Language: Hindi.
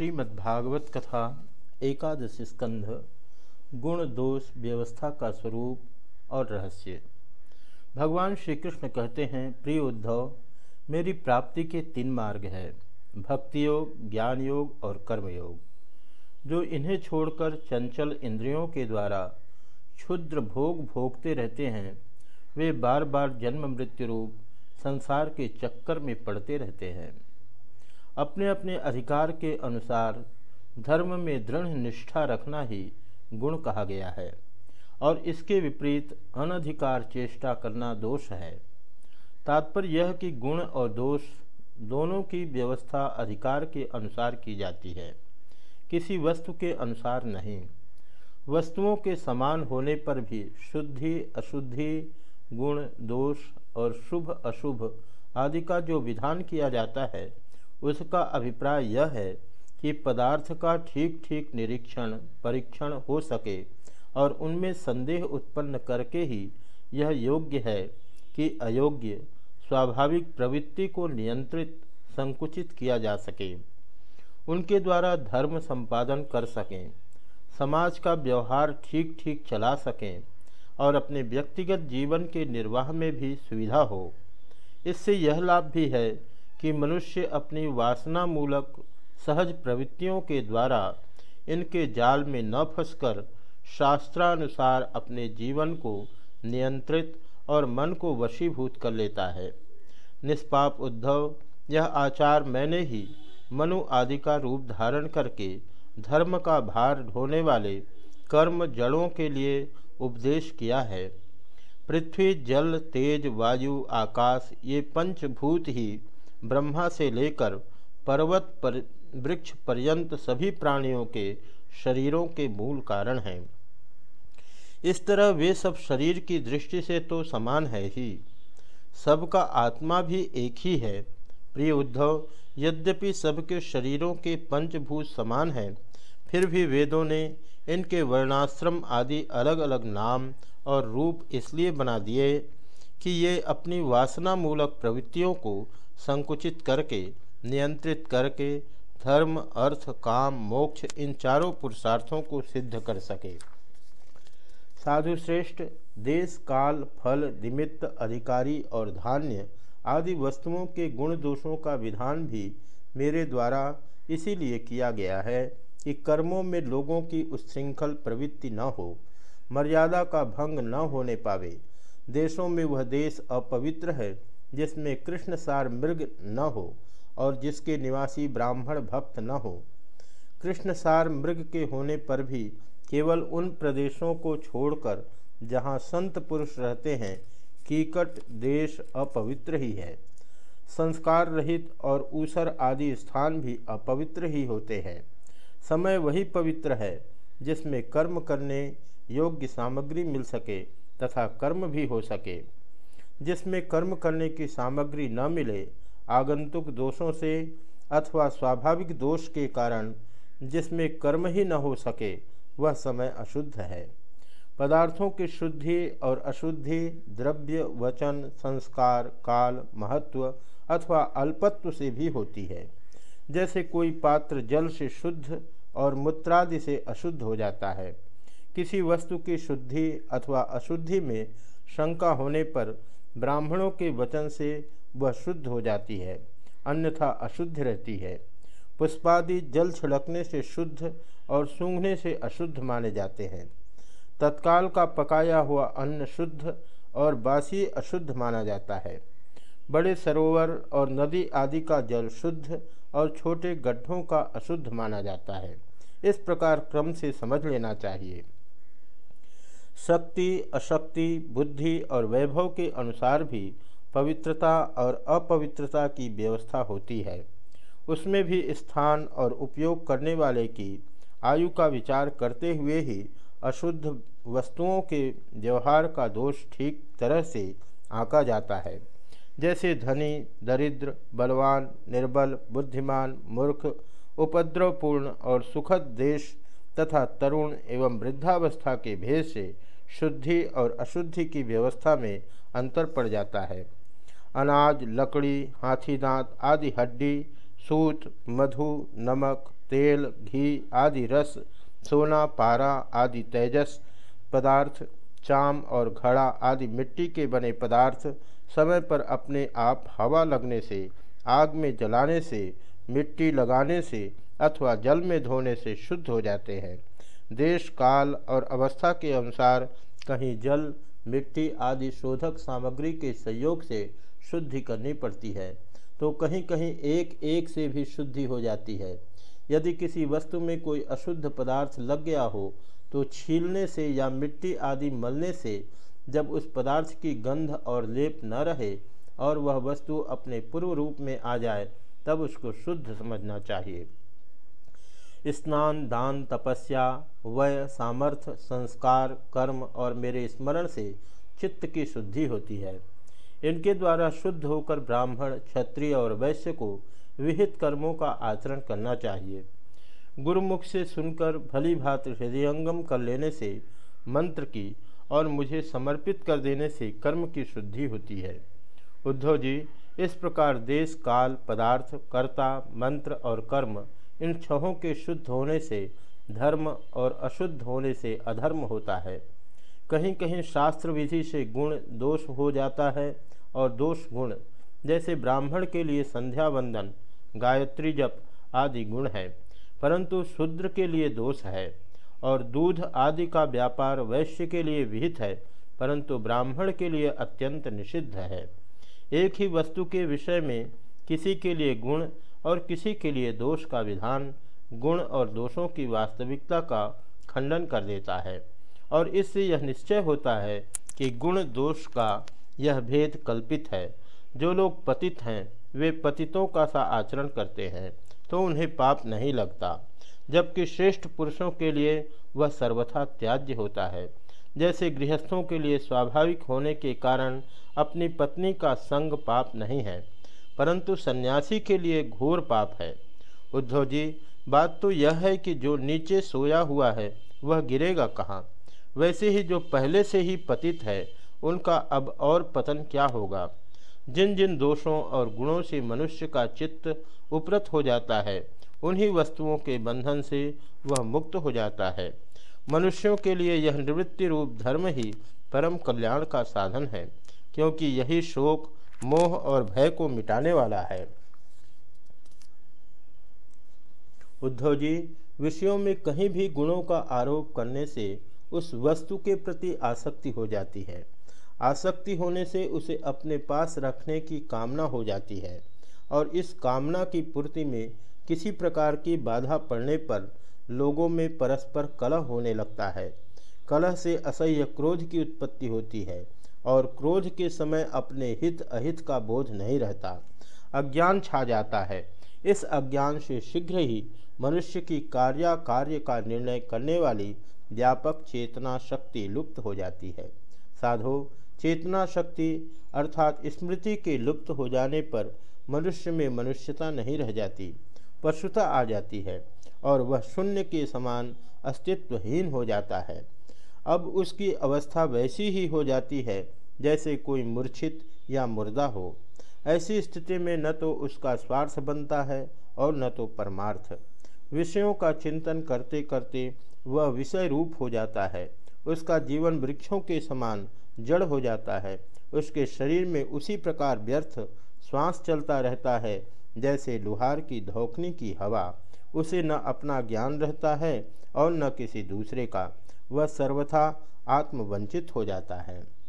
श्रीमद्भागवत कथा, एकादश स्कंध, गुण दोष व्यवस्था का स्वरूप और रहस्य। भगवान श्री कृष्ण कहते हैं, प्रिय उद्धव, मेरी प्राप्ति के तीन मार्ग हैं भक्ति योग ज्ञान योग और कर्म योग जो इन्हें छोड़कर चंचल इंद्रियों के द्वारा क्षुद्र भोग भोगते रहते हैं, वे बार बार जन्म मृत्यु रूप संसार के चक्कर में पड़ते रहते हैं। अपने अपने अधिकार के अनुसार धर्म में दृढ़ निष्ठा रखना ही गुण कहा गया है। और इसके विपरीत अनधिकार चेष्टा करना दोष है। तात्पर्य यह कि गुण और दोष दोनों की व्यवस्था अधिकार के अनुसार की जाती है। किसी वस्तु के अनुसार नहीं। वस्तुओं के समान होने पर भी शुद्धि, अशुद्धि, गुण, दोष और शुभ, अशुभ आदि का जो विधान किया जाता है उसका अभिप्राय यह है कि पदार्थ का ठीक ठीक निरीक्षण, परीक्षण हो सके और उनमें संदेह उत्पन्न करके ही यह योग्य है कि अयोग्य, स्वाभाविक प्रवृत्ति को नियंत्रित, संकुचित किया जा सके। उनके द्वारा धर्म संपादन कर सकें, समाज का व्यवहार ठीक ठीक चला सकें और अपने व्यक्तिगत जीवन के निर्वाह में भी सुविधा हो। इससे यह लाभ भी है कि मनुष्य अपनी वासना मूलक सहज प्रवृत्तियों के द्वारा इनके जाल में न फंसकर शास्त्रानुसार अपने जीवन को नियंत्रित और मन को वशीभूत कर लेता है। निष्पाप उद्धव, यह आचार मैंने ही मनु आदि का रूप धारण करके धर्म का भार ढोने वाले कर्म जड़ों के लिए उपदेश किया है। पृथ्वी, जल, तेज, वायु, आकाश, ये पंचभूत ही ब्रह्मा से लेकर पर्वत पर, वृक्ष पर्यंत सभी प्राणियों के शरीरों के मूल कारण हैं। इस तरह वे सब शरीर की दृष्टि से तो समान है ही। सबका आत्मा भी एक ही है। प्रिय उद्धव, यद्यपि सबके शरीरों के पंचभूत समान हैं, फिर भी वेदों ने इनके वर्णाश्रम आदि अलग अलग नाम और रूप इसलिए बना दिए कि ये अपनी वासना मूलक प्रवृत्तियों को संकुचित करके, नियंत्रित करके, धर्म, अर्थ, काम, मोक्ष, इन चारों पुरुषार्थों को सिद्ध कर सके। साधु श्रेष्ठ, देश, काल, फल, निमित्त, अधिकारी और धान्य आदि वस्तुओं के गुण दोषों का विधान भी मेरे द्वारा इसीलिए किया गया है कि कर्मों में लोगों की उच्छृंखल प्रवृत्ति न हो, मर्यादा का भंग न होने पावे। देशों में वह देश अपवित्र है जिसमें कृष्ण सार मृग न हो और जिसके निवासी ब्राह्मण भक्त न हो। कृष्ण सार मृग के होने पर भी केवल उन प्रदेशों को छोड़कर जहाँ संत पुरुष रहते हैं, कीकट देश अपवित्र ही है। संस्कार रहित और ऊसर आदि स्थान भी अपवित्र ही होते हैं। समय वही पवित्र है जिसमें कर्म करने योग्य सामग्री मिल सके तथा कर्म भी हो सके। जिसमें कर्म करने की सामग्री न मिले, आगंतुक दोषों से अथवा स्वाभाविक दोष के कारण जिसमें कर्म ही न हो सके, वह समय अशुद्ध है। पदार्थों की शुद्धि और अशुद्धि, द्रव्य, वचन, संस्कार, काल, महत्व अथवा अल्पत्व से भी होती है। जैसे कोई पात्र जल से शुद्ध और मूत्रादि से अशुद्ध हो जाता है, किसी वस्तु की शुद्धि अथवा अशुद्धि में शंका होने पर ब्राह्मणों के वचन से वह शुद्ध हो जाती है, अन्यथा अशुद्ध रहती है। पुष्पादि जल छिड़कने से शुद्ध और सूंघने से अशुद्ध माने जाते हैं। तत्काल का पकाया हुआ अन्न शुद्ध और बासी अशुद्ध माना जाता है। बड़े सरोवर और नदी आदि का जल शुद्ध और छोटे गड्ढों का अशुद्ध माना जाता है। इस प्रकार क्रम से समझ लेना चाहिए। शक्ति, अशक्ति, बुद्धि और वैभव के अनुसार भी पवित्रता और अपवित्रता की व्यवस्था होती है। उसमें भी स्थान और उपयोग करने वाले की आयु का विचार करते हुए ही अशुद्ध वस्तुओं के व्यवहार का दोष ठीक तरह से आंका जाता है। जैसे धनी, दरिद्र, बलवान, निर्बल, बुद्धिमान, मूर्ख, उपद्रवपूर्ण और सुखद देश तथा तरुण एवं वृद्धावस्था के भेद से शुद्धि और अशुद्धि की व्यवस्था में अंतर पड़ जाता है। अनाज, लकड़ी, हाथी दांत आदि हड्डी, सूत, मधु, नमक, तेल, घी आदि रस, सोना, पारा आदि तेजस पदार्थ, चाम और घड़ा आदि मिट्टी के बने पदार्थ समय पर अपने आप हवा लगने से, आग में जलाने से, मिट्टी लगाने से अथवा जल में धोने से शुद्ध हो जाते हैं। देश, काल और अवस्था के अनुसार कहीं जल, मिट्टी आदि शोधक सामग्री के सहयोग से शुद्धि करनी पड़ती है तो कहीं कहीं एक एक से भी शुद्धि हो जाती है। यदि किसी वस्तु में कोई अशुद्ध पदार्थ लग गया हो तो छीलने से या मिट्टी आदि मलने से जब उस पदार्थ की गंध और लेप न रहे और वह वस्तु अपने पूर्व रूप में आ जाए, तब उसको शुद्ध समझना चाहिए। स्नान, दान, तपस्या, वय सामर्थ्य संस्कार, कर्म और मेरे स्मरण से चित्त की शुद्धि होती है। इनके द्वारा शुद्ध होकर ब्राह्मण, क्षत्रिय और वैश्य को विहित कर्मों का आचरण करना चाहिए। गुरुमुख से सुनकर भली भात हृदयंगम कर लेने से, मंत्र की और मुझे समर्पित कर देने से कर्म की शुद्धि होती है। उद्धव जी, इस प्रकार देश, काल, पदार्थ, कर्ता, मंत्र और कर्म इन छहों के शुद्ध होने से धर्म और अशुद्ध होने से अधर्म होता है। कहीं कहीं शास्त्र विधि से गुण दोष हो जाता है और दोष गुण, जैसे ब्राह्मण के लिए संध्या वंदन, गायत्री जप आदि गुण है, परंतु शूद्र के लिए दोष है और दूध आदि का व्यापार वैश्य के लिए विहित है, परंतु ब्राह्मण के लिए अत्यंत निषिद्ध है। एक ही वस्तु के विषय में किसी के लिए गुण और किसी के लिए दोष का विधान गुण और दोषों की वास्तविकता का खंडन कर देता है। और इससे यह निश्चय होता है कि गुण दोष का यह भेद कल्पित है। जो लोग पतित हैं, वे पतितों का सा आचरण करते हैं तो उन्हें पाप नहीं लगता। जबकि श्रेष्ठ पुरुषों के लिए वह सर्वथा त्याज्य होता है। जैसे गृहस्थों के लिए स्वाभाविक होने के कारण अपनी पत्नी का संग पाप नहीं है परंतु सन्यासी के लिए घोर पाप है। उद्धव जी, बात तो यह है कि जो नीचे सोया हुआ है, वह गिरेगा कहाँ? वैसे ही जो पहले से ही पतित है, उनका अब और पतन क्या होगा? जिन जिन दोषों और गुणों से मनुष्य का चित्त उपरत हो जाता है, उन्हीं वस्तुओं के बंधन से वह मुक्त हो जाता है। मनुष्यों के लिए यह निवृत्ति रूप धर्म ही परम कल्याण का साधन है, क्योंकि यही शोक मोह और भय को मिटाने वाला है। उद्धव जी, विषयों में कहीं भी गुणों का आरोप करने से उस वस्तु के प्रति आसक्ति हो जाती है। आसक्ति होने से उसे अपने पास रखने की कामना हो जाती है और इस कामना की पूर्ति में किसी प्रकार की बाधा पड़ने पर लोगों में परस्पर कलह होने लगता है। कलह से असह्य क्रोध की उत्पत्ति होती है। और क्रोध के समय अपने हित अहित का बोध नहीं रहता। अज्ञान छा जाता है। इस अज्ञान से शीघ्र ही मनुष्य की कार्य कार्य का निर्णय करने वाली व्यापक चेतना शक्ति लुप्त हो जाती है। साधो, चेतना शक्ति अर्थात स्मृति के लुप्त हो जाने पर मनुष्य में मनुष्यता नहीं रह जाती, पशुता आ जाती है और वह शून्य के समान अस्तित्वहीन हो जाता है। अब उसकी अवस्था वैसी ही हो जाती है जैसे कोई मूर्छित या मुर्दा हो। ऐसी स्थिति में न तो उसका स्वार्थ बनता है और न तो परमार्थ। विषयों का चिंतन करते करते वह विषय रूप हो जाता है। उसका जीवन वृक्षों के समान जड़ हो जाता है। उसके शरीर में उसी प्रकार व्यर्थ श्वास चलता रहता है, जैसे लुहार की धोखनी की हवा। उसे न अपना ज्ञान रहता है और न किसी दूसरे का। वह सर्वथा आत्मवंचित हो जाता है।